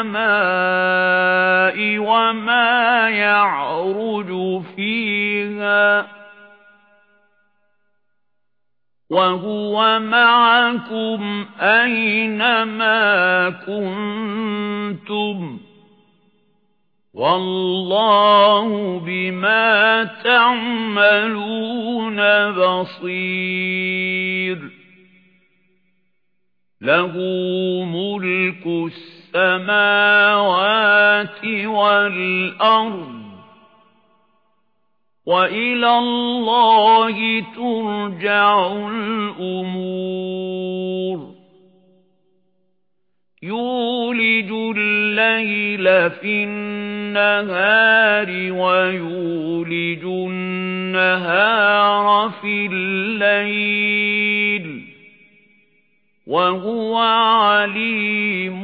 السَّمَاءِ وَمَا يَعْرُجُ فِيهَا وَهُوَ مَعَكُمْ أَيْنَمَا كُنتُمْ وَاللَّهُ بِمَا تَعْمَلُونَ بَصِيرٌ لَهُ مُلْكُ السَّمَاوَاتِ وَالْأَرْضِ. وَإِلَى اللَّهِ تُرْجَعُ الْأُمُورُ. يُولِجُ اللَّيْلَ فِي النَّهَارِ وَيُولِجُ النَّهَارَ فِي اللَّيْلِ. وَهُوَ عَلِيمٌ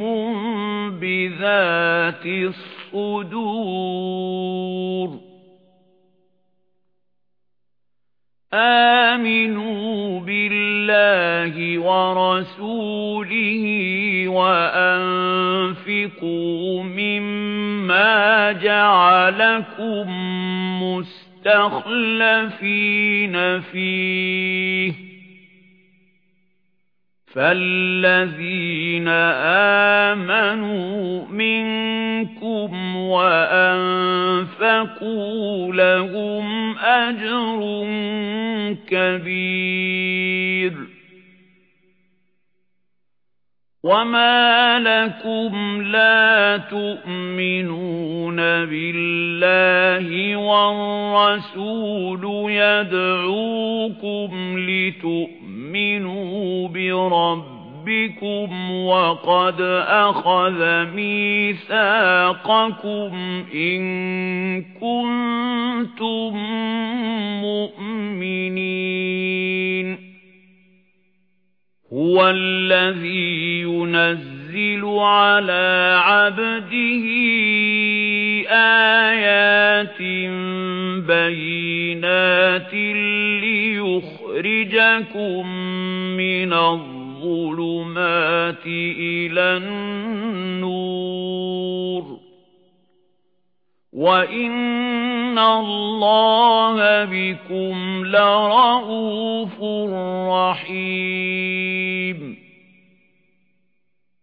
بِذَاتِ الصُّدُورِ. آمِنُوا بِاللَّهِ وَرَسُولِهِ وَأَنفِقُوا مِمَّا جَعَلَكُم مُّسْتَخْلَفِينَ فِيهِ. فَالَّذِينَ آمَنُوا مِنكُمْ وَأَنفَقُوا لَهُمْ أَجْرٌ كَبِيرٌ وَمَا لَكُمْ لَا تُؤْمِنُونَ بِاللَّهِ وَالرَّسُولُ يَدْعُوكُمْ لِتُؤْمِنُوا بِرَبِّكُمْ وَقَدْ أَخَذَ مِيثَاقَكُمْ إِن كُنتُم مُّؤْمِنِينَ هُوَ الَّذِي يُنَزِّلُ عَلَى عَبْدِهِ آيَاتٍ بَيِّنَاتٍ لِيُخْرِجَكُم مِّنَ الظُّلُمَاتِ إِلَى النُّورِ وَإِنَّ اللَّهَ بِكُمْ لَرَءُوفٌ رَحِيمٌ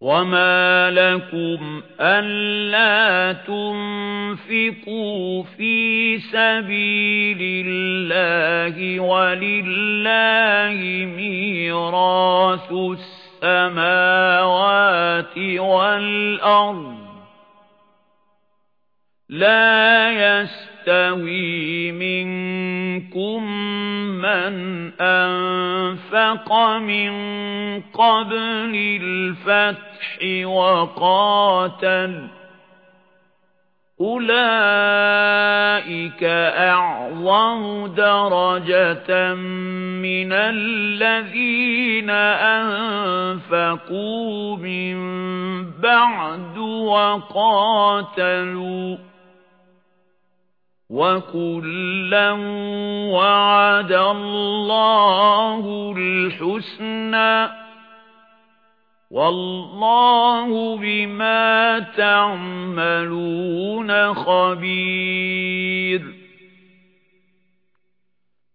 وَمَا لَكُمْ أَلَّا تُنفِقُوا فِي سَبِيلِ اللَّهِ وَلِلَّهِ مِيرَاثُ السَّمَاوَاتِ وَالْأَرْضِ لَا يَسْتَوِي مِنكُم مَّنْ أَنفَقَ مِن قَبْلِ الْفَتْحِ وَقَاتَلَ أُولَئِكَ أَعْظَمُ دَرَجَةً مِنَ الَّذِينَ أَنفَقُوا مِن بَعْدُ وَقَاتَلُوا وَكُلًّا وَعَدَ اللَّهُ الْحُسْنَى وَاللَّهُ بِمَا تَعْمَلُونَ خَبِيرٌ